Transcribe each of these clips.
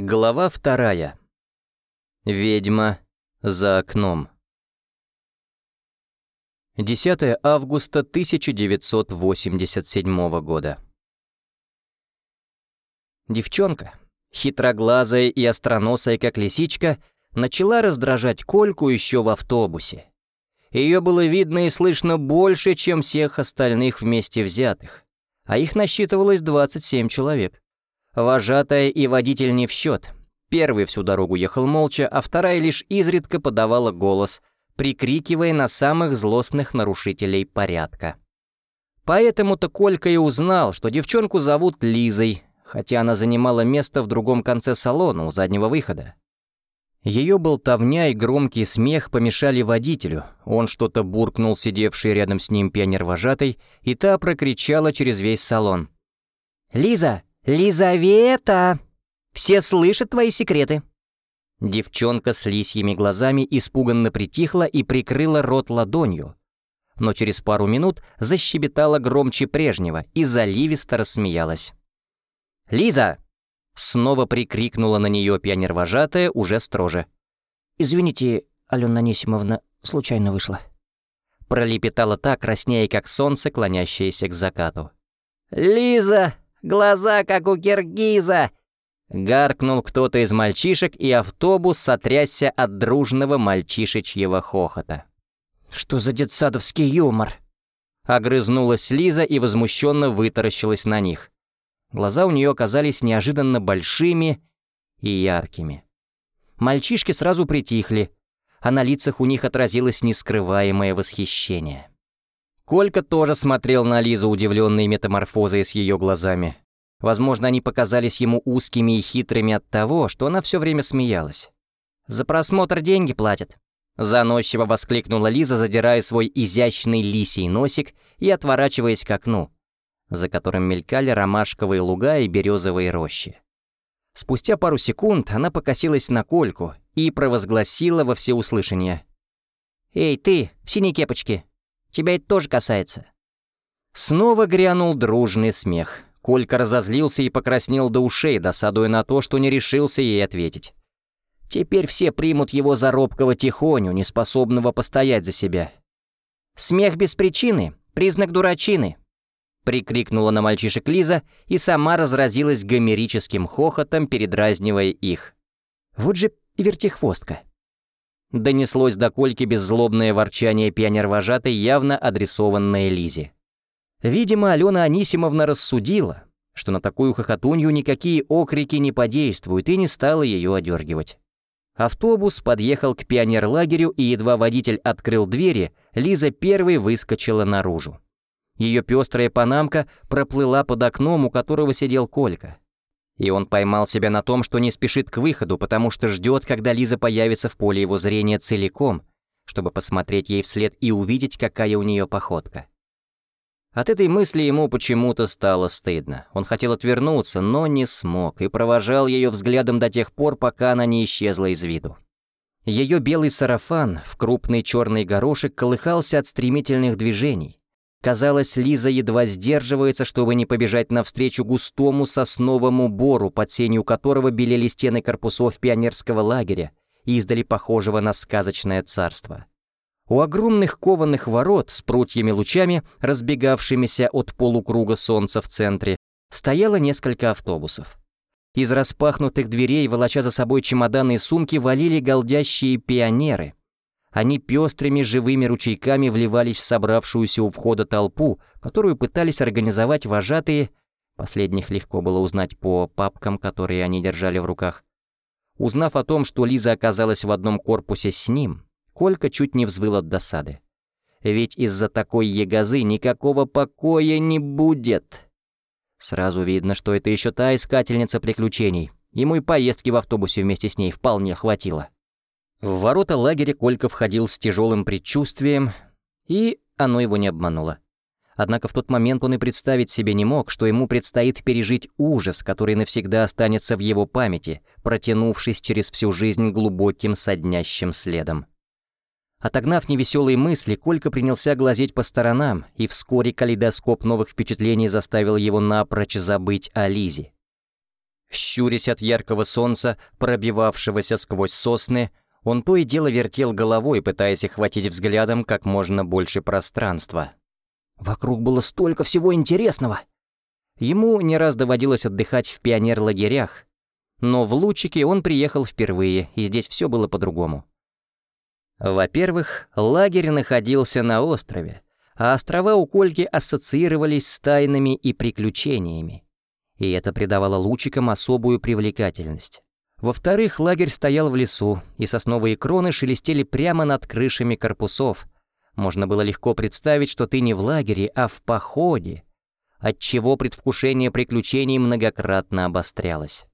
Глава вторая. Ведьма за окном. 10 августа 1987 года. Девчонка, хитроглазая и остроносая, как лисичка, начала раздражать Кольку еще в автобусе. Ее было видно и слышно больше, чем всех остальных вместе взятых, а их насчитывалось 27 человек. Вожатая и водитель не в счет. Первый всю дорогу ехал молча, а вторая лишь изредка подавала голос, прикрикивая на самых злостных нарушителей порядка. Поэтому-то Колька и узнал, что девчонку зовут Лизой, хотя она занимала место в другом конце салона у заднего выхода. Ее болтовня и громкий смех помешали водителю. Он что-то буркнул сидевший рядом с ним пионер-вожатой, и та прокричала через весь салон. «Лиза, «Лизавета! Все слышат твои секреты!» Девчонка с лисьими глазами испуганно притихла и прикрыла рот ладонью, но через пару минут защебетала громче прежнего и заливисто рассмеялась. «Лиза!» — снова прикрикнула на нее пионер-вожатая уже строже. «Извините, Алена Анисимовна, случайно вышла». Пролепетала так, краснея, как солнце, клонящееся к закату. «Лиза!» Глаза, как у киргиза!» Гаркнул кто-то из мальчишек, и автобус сотрясся от дружного мальчишечьего хохота. «Что за детсадовский юмор?» Огрызнулась Лиза и возмущенно вытаращилась на них. Глаза у нее оказались неожиданно большими и яркими. Мальчишки сразу притихли, а на лицах у них отразилось нескрываемое восхищение. Колька тоже смотрел на Лизу, удивленный метаморфозой с ее глазами. Возможно, они показались ему узкими и хитрыми от того, что она все время смеялась. «За просмотр деньги платят», — заносчиво воскликнула Лиза, задирая свой изящный лисий носик и отворачиваясь к окну, за которым мелькали ромашковые луга и березовые рощи. Спустя пару секунд она покосилась на Кольку и провозгласила во всеуслышание. «Эй, ты, в синей кепочке, Тебя это тоже касается». Снова грянул дружный смех. Колька разозлился и покраснел до ушей, досадуя на то, что не решился ей ответить. Теперь все примут его за робкого тихоню, неспособного постоять за себя. «Смех без причины — признак дурачины», — прикрикнула на мальчишек Лиза и сама разразилась гомерическим хохотом, передразнивая их. «Вот же вертихвостка». Донеслось до Кольки беззлобное ворчание пионер-вожатой, явно адресованное Лизе. Видимо, Алена Анисимовна рассудила, что на такую хохотунью никакие окрики не подействуют, и не стала ее одергивать. Автобус подъехал к пионерлагерю, и едва водитель открыл двери, Лиза первой выскочила наружу. Ее пестрая панамка проплыла под окном, у которого сидел Колька. И он поймал себя на том, что не спешит к выходу, потому что ждет, когда Лиза появится в поле его зрения целиком, чтобы посмотреть ей вслед и увидеть, какая у нее походка. От этой мысли ему почему-то стало стыдно. Он хотел отвернуться, но не смог, и провожал ее взглядом до тех пор, пока она не исчезла из виду. Ее белый сарафан в крупный черный горошек колыхался от стремительных движений, Казалось, Лиза едва сдерживается, чтобы не побежать навстречу густому сосновому бору, под сенью которого белели стены корпусов пионерского лагеря, издали похожего на сказочное царство. У огромных кованых ворот с прутьями-лучами, разбегавшимися от полукруга солнца в центре, стояло несколько автобусов. Из распахнутых дверей, волоча за собой чемоданы и сумки, валили голдящие пионеры, они пестрыми живыми ручейками вливались в собравшуюся у входа толпу, которую пытались организовать вожатые, последних легко было узнать по папкам, которые они держали в руках. Узнав о том, что Лиза оказалась в одном корпусе с ним, Колька чуть не взвыл от досады. Ведь из-за такой ягозы никакого покоя не будет. Сразу видно, что это еще та искательница приключений. Ему и поездки в автобусе вместе с ней вполне хватило. В ворота лагеря Колька входил с тяжелым предчувствием, и оно его не обмануло. Однако в тот момент он и представить себе не мог, что ему предстоит пережить ужас, который навсегда останется в его памяти, протянувшись через всю жизнь глубоким соднящим следом. Отогнав невеселые мысли, Колька принялся глазеть по сторонам, и вскоре калейдоскоп новых впечатлений заставил его напрочь забыть о Лизе. Щурясь от яркого солнца, пробивавшегося сквозь сосны, он то и дело вертел головой, пытаясь охватить взглядом как можно больше пространства. Вокруг было столько всего интересного. Ему не раз доводилось отдыхать в пионер-лагерях, но в Лучике он приехал впервые, и здесь все было по-другому. Во-первых, лагерь находился на острове, а острова у Кольки ассоциировались с тайнами и приключениями. И это придавало лучикам особую привлекательность. Во-вторых, лагерь стоял в лесу, и сосновые кроны шелестели прямо над крышами корпусов. Можно было легко представить, что ты не в лагере, а в походе, отчего предвкушение приключений многократно обострялось.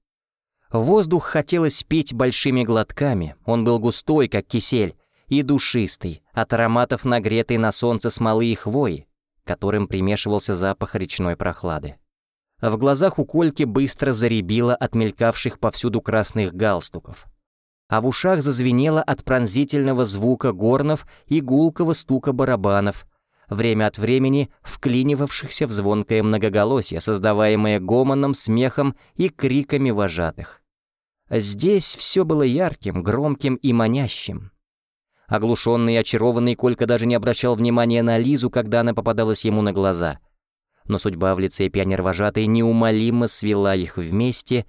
Воздух хотелось пить большими глотками, он был густой, как кисель, и душистый, от ароматов нагретой на солнце смолы и хвои, которым примешивался запах речной прохлады. В глазах у Кольки быстро заребило от мелькавших повсюду красных галстуков. А в ушах зазвенело от пронзительного звука горнов и гулкого стука барабанов, время от времени вклинивавшихся в звонкое многоголосие, создаваемое гомоном, смехом и криками вожатых. Здесь все было ярким, громким и манящим. Оглушенный и очарованный Колька даже не обращал внимания на Лизу, когда она попадалась ему на глаза — но судьба в лице пионер-вожатой неумолимо свела их вместе,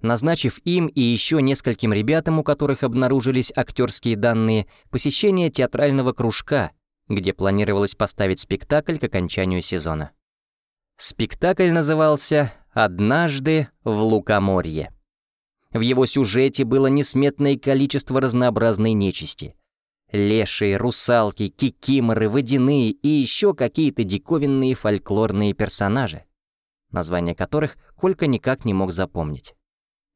назначив им и еще нескольким ребятам, у которых обнаружились актерские данные, посещение театрального кружка, где планировалось поставить спектакль к окончанию сезона. Спектакль назывался «Однажды в Лукоморье». В его сюжете было несметное количество разнообразной нечисти — Лешие, русалки, кикиморы, водяные и еще какие-то диковинные фольклорные персонажи, названия которых Колька никак не мог запомнить.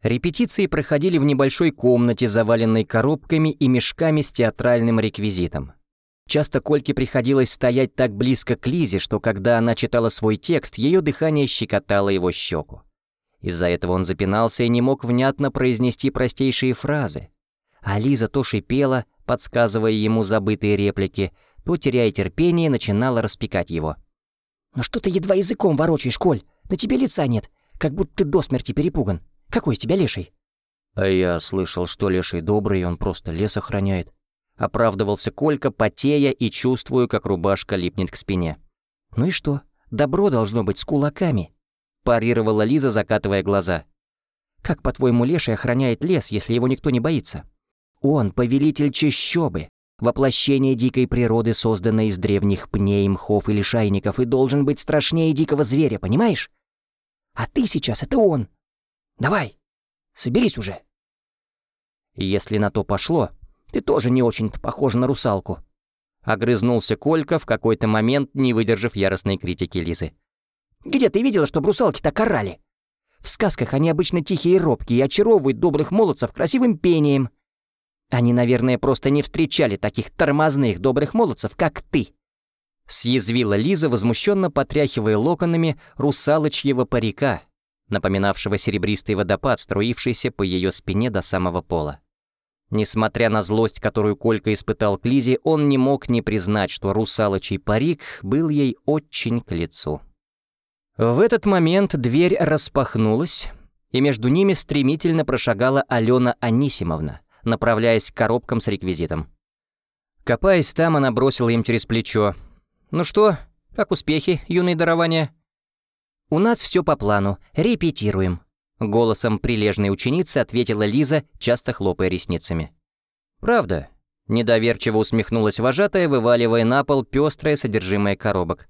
Репетиции проходили в небольшой комнате, заваленной коробками и мешками с театральным реквизитом. Часто Кольке приходилось стоять так близко к Лизе, что когда она читала свой текст, ее дыхание щекотало его щеку. Из-за этого он запинался и не мог внятно произнести простейшие фразы. А Лиза то шипела, подсказывая ему забытые реплики, то, теряя терпение, начинала распекать его. «Ну что ты едва языком ворочаешь, Коль? На тебе лица нет, как будто ты до смерти перепуган. Какой из тебя леший?» «А я слышал, что леший добрый, он просто лес охраняет». Оправдывался Колька, потея и чувствуя, как рубашка липнет к спине. «Ну и что? Добро должно быть с кулаками», — парировала Лиза, закатывая глаза. «Как, по-твоему, леший охраняет лес, если его никто не боится?» Он — повелитель чащобы, воплощение дикой природы, созданной из древних пней, мхов или шайников, и должен быть страшнее дикого зверя, понимаешь? А ты сейчас — это он. Давай, соберись уже. Если на то пошло, ты тоже не очень-то похожа на русалку. Огрызнулся Колька в какой-то момент, не выдержав яростной критики Лизы. «Где ты видела, чтобы русалки так орали? В сказках они обычно тихие и робкие и очаровывают добрых молодцев красивым пением. Они, наверное, просто не встречали таких тормозных добрых молодцев, как ты. Съязвила Лиза, возмущенно потряхивая локонами русалочьего парика, напоминавшего серебристый водопад, струившийся по ее спине до самого пола. Несмотря на злость, которую Колька испытал к Лизе, он не мог не признать, что русалочий парик был ей очень к лицу. В этот момент дверь распахнулась, и между ними стремительно прошагала Алена Анисимовна — направляясь к коробкам с реквизитом. Копаясь там, она бросила им через плечо. «Ну что, как успехи, юные дарования?» «У нас все по плану, репетируем», — голосом прилежной ученицы ответила Лиза, часто хлопая ресницами. «Правда?» — недоверчиво усмехнулась вожатая, вываливая на пол пестрое содержимое коробок.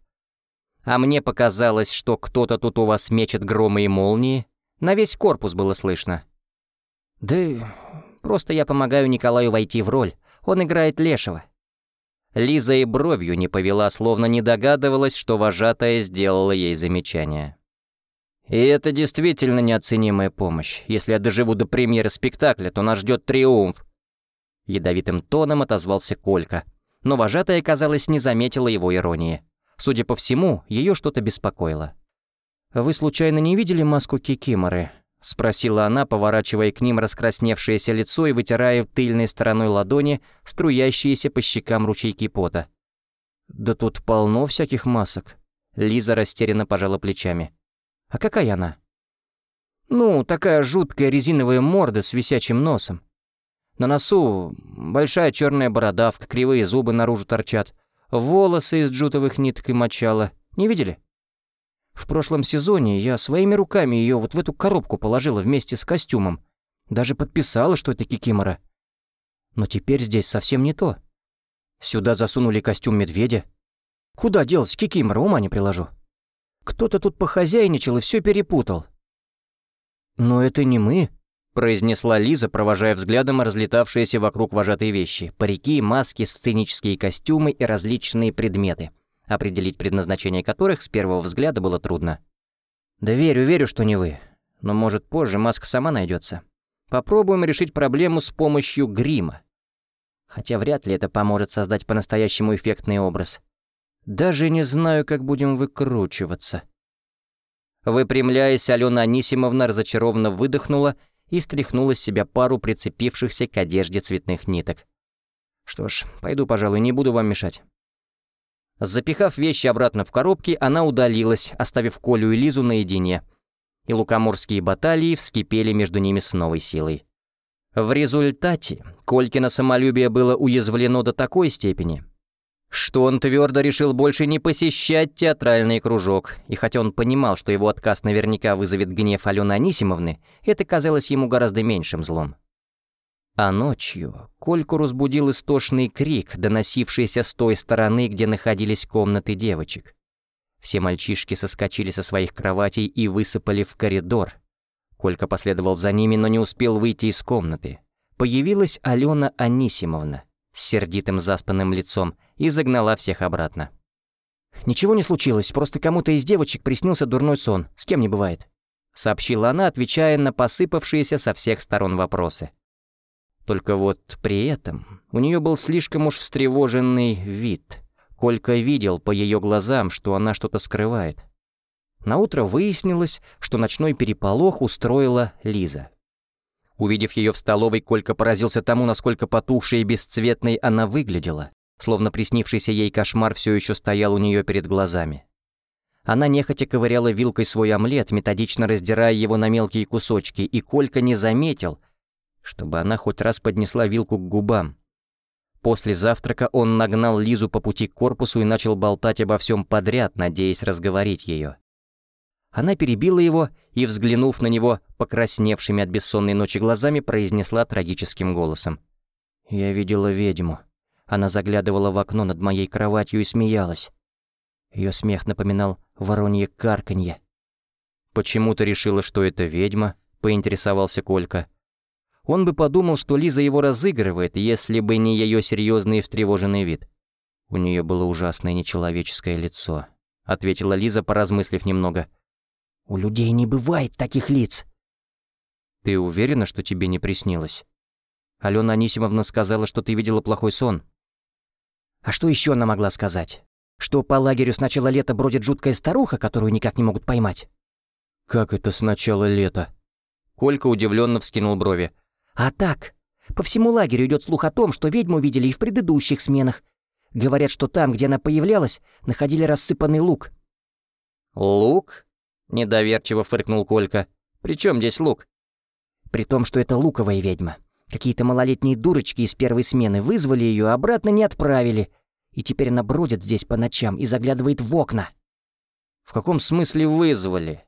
«А мне показалось, что кто-то тут у вас мечет громы и молнии. На весь корпус было слышно». «Да Просто я помогаю Николаю войти в роль. Он играет Лешего». Лиза и бровью не повела, словно не догадывалась, что вожатая сделала ей замечание. «И это действительно неоценимая помощь. Если я доживу до премьеры спектакля, то нас ждет триумф». Ядовитым тоном отозвался Колька, но вожатая, казалось, не заметила его иронии. Судя по всему, ее что-то беспокоило. «Вы случайно не видели маску Кикиморы?» — спросила она, поворачивая к ним раскрасневшееся лицо и вытирая тыльной стороной ладони струящиеся по щекам ручейки пота. «Да тут полно всяких масок». Лиза растерянно пожала плечами. «А какая она?» Ну, такая жуткая резиновая морда с висячим носом. На носу большая черная бородавка, кривые зубы наружу торчат, волосы из джутовых ниток и мочала. Не видели? В прошлом сезоне я своими руками ее вот в эту коробку положила вместе с костюмом. Даже подписала, что это кикимора. Но теперь здесь совсем не то. Сюда засунули костюм медведя. Куда делась кикимора, ума не приложу. Кто-то тут похозяйничал и все перепутал. «Но это не мы», — произнесла Лиза, провожая взглядом разлетавшиеся вокруг вожатые вещи. Парики, маски, сценические костюмы и различные предметы, определить предназначение которых с первого взгляда было трудно. «Да верю, верю, что не вы. Но, может, позже маска сама найдется. Попробуем решить проблему с помощью грима. Хотя вряд ли это поможет создать по-настоящему эффектный образ. Даже не знаю, как будем выкручиваться». Выпрямляясь, Алена Анисимовна разочарованно выдохнула и стряхнула с себя пару прицепившихся к одежде цветных ниток. «Что ж, пойду, пожалуй, не буду вам мешать». Запихав вещи обратно в коробки, она удалилась, оставив Колю и Лизу наедине. И лукоморские баталии вскипели между ними с новой силой. В результате Колькино самолюбие было уязвлено до такой степени, что он твердо решил больше не посещать театральный кружок, и хотя он понимал, что его отказ наверняка вызовет гнев Алены Анисимовны, это казалось ему гораздо меньшим злом. А ночью Кольку разбудил истошный крик, доносившийся с той стороны, где находились комнаты девочек. Все мальчишки соскочили со своих кроватей и высыпали в коридор. Колька последовал за ними, но не успел выйти из комнаты. Появилась Алена Анисимовна с сердитым заспанным лицом и загнала всех обратно. «Ничего не случилось, просто кому-то из девочек приснился дурной сон, с кем не бывает», сообщила она, отвечая на посыпавшиеся со всех сторон вопросы. Только вот при этом у нее был слишком уж встревоженный вид. Колька видел по ее глазам, что она что-то скрывает. Наутро выяснилось, что ночной переполох устроила Лиза. Увидев ее в столовой, Колька поразился тому, насколько потухшей и бесцветной она выглядела, словно приснившийся ей кошмар все еще стоял у нее перед глазами. Она нехотя ковыряла вилкой свой омлет, методично раздирая его на мелкие кусочки, и Колька не заметил, чтобы она хоть раз поднесла вилку к губам. После завтрака он нагнал Лизу по пути к корпусу и начал болтать обо всем подряд, надеясь разговорить ее. Она перебила его и, взглянув на него покрасневшими от бессонной ночи глазами, произнесла трагическим голосом. «Я видела ведьму. Она заглядывала в окно над моей кроватью и смеялась. Ее смех напоминал воронье карканье. «Почему ты решила, что это ведьма?» — поинтересовался Колька. Он бы подумал, что Лиза его разыгрывает, если бы не ее серьезный и встревоженный вид. «У нее было ужасное нечеловеческое лицо», — ответила Лиза, поразмыслив немного. У людей не бывает таких лиц. Ты уверена, что тебе не приснилось? Алена Анисимовна сказала, что ты видела плохой сон. А что еще она могла сказать? Что по лагерю с начала лета бродит жуткая старуха, которую никак не могут поймать? Как это с начала лета? Колька удивленно вскинул брови. А так, по всему лагерю идет слух о том, что ведьму видели и в предыдущих сменах. Говорят, что там, где она появлялась, находили рассыпанный лук. Лук? Недоверчиво фыркнул Колька. «При чем здесь лук?» «При том, что это луковая ведьма. Какие-то малолетние дурочки из первой смены вызвали ее, а обратно не отправили. И теперь она бродит здесь по ночам и заглядывает в окна». «В каком смысле вызвали?»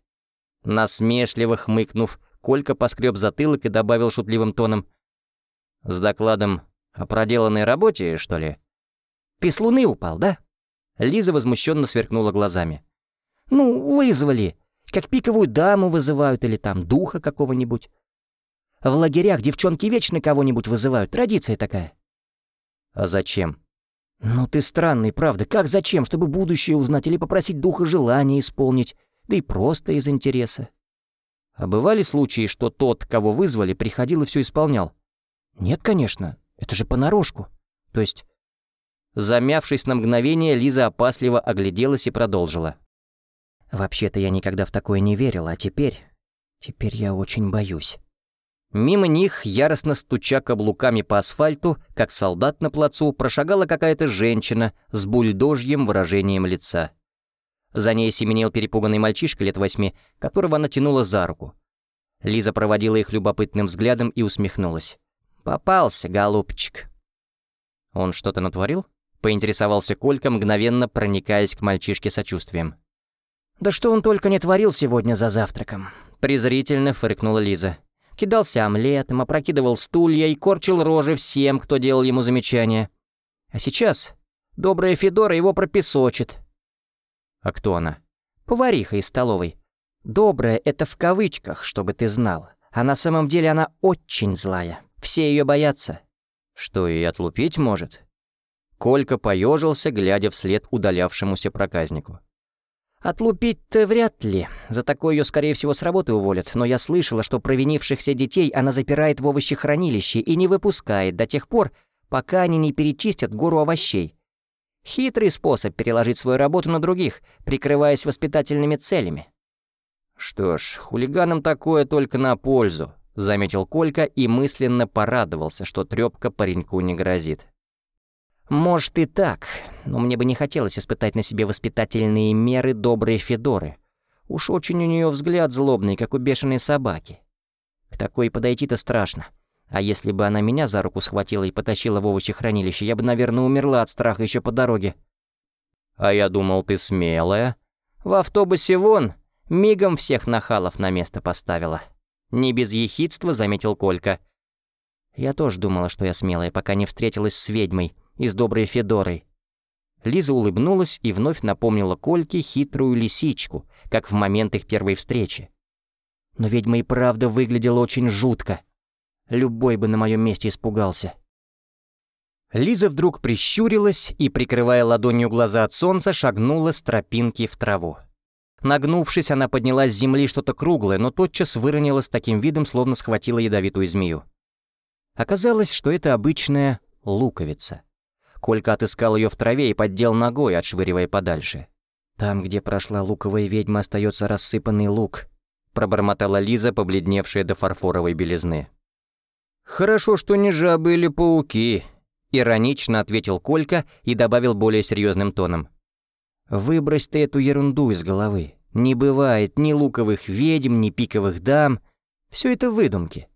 Насмешливо хмыкнув, Колька поскреб затылок и добавил шутливым тоном. «С докладом о проделанной работе, что ли?» «Ты с луны упал, да?» Лиза возмущенно сверкнула глазами. «Ну, вызвали. Как пиковую даму вызывают или там духа какого-нибудь. В лагерях девчонки вечно кого-нибудь вызывают, традиция такая. А зачем? Ну ты странный, правда. Как зачем? Чтобы будущее узнать или попросить духа желания исполнить, да и просто из интереса. А бывали случаи, что тот, кого вызвали, приходил и все исполнял? Нет, конечно. Это же понарошку. То есть... Замявшись на мгновение, Лиза опасливо огляделась и продолжила. Вообще-то я никогда в такое не верил, а теперь... Теперь я очень боюсь. Мимо них, яростно стуча каблуками по асфальту, как солдат на плацу, прошагала какая-то женщина с бульдожьим выражением лица. За ней семенил перепуганный мальчишка лет восьми, которого она тянула за руку. Лиза проводила их любопытным взглядом и усмехнулась. «Попался, голубчик». «Он что-то натворил?» — поинтересовался Колька, мгновенно проникаясь к мальчишке сочувствием. «Да что он только не творил сегодня за завтраком», — презрительно фыркнула Лиза. Кидался омлетом, опрокидывал стулья и корчил рожи всем, кто делал ему замечания. А сейчас добрая Федора его пропесочит. А кто она? Повариха из столовой. Добрая — это в кавычках, чтобы ты знал. А на самом деле она очень злая. Все ее боятся. Что, и отлупить может? Колька поежился, глядя вслед удалявшемуся проказнику. «Отлупить-то вряд ли. За такое ее, скорее всего, с работы уволят. Но я слышала, что провинившихся детей она запирает в овощехранилище и не выпускает до тех пор, пока они не перечистят гору овощей. Хитрый способ переложить свою работу на других, прикрываясь воспитательными целями». «Что ж, хулиганам такое только на пользу», — заметил Колька и мысленно порадовался, что трёпка пареньку не грозит. Может и так, но мне бы не хотелось испытать на себе воспитательные меры доброй Федоры. Уж очень у нее взгляд злобный, как у бешеной собаки. К такой подойти-то страшно. А если бы она меня за руку схватила и потащила в овощехранилище, я бы, наверное, умерла от страха еще по дороге. А я думал, ты смелая. В автобусе вон, мигом всех нахалов на место поставила. Не без ехидства заметил Колька. Я тоже думала, что я смелая, пока не встретилась с ведьмой, и с доброй Федорой. Лиза улыбнулась и вновь напомнила Кольке хитрую лисичку, как в момент их первой встречи. Но ведьма и правда выглядела очень жутко. Любой бы на моем месте испугался. Лиза вдруг прищурилась и, прикрывая ладонью глаза от солнца, шагнула с тропинки в траву. Нагнувшись, она подняла с земли что-то круглое, но тотчас выронила с таким видом, словно схватила ядовитую змею. Оказалось, что это обычная луковица. Колька отыскал ее в траве и поддел ногой, отшвыривая подальше. «Там, где прошла луковая ведьма, остается рассыпанный лук», пробормотала Лиза, побледневшая до фарфоровой белизны. «Хорошо, что не жабы или пауки», — иронично ответил Колька и добавил более серьезным тоном. «Выбрось ты эту ерунду из головы. Не бывает ни луковых ведьм, ни пиковых дам. Все это выдумки.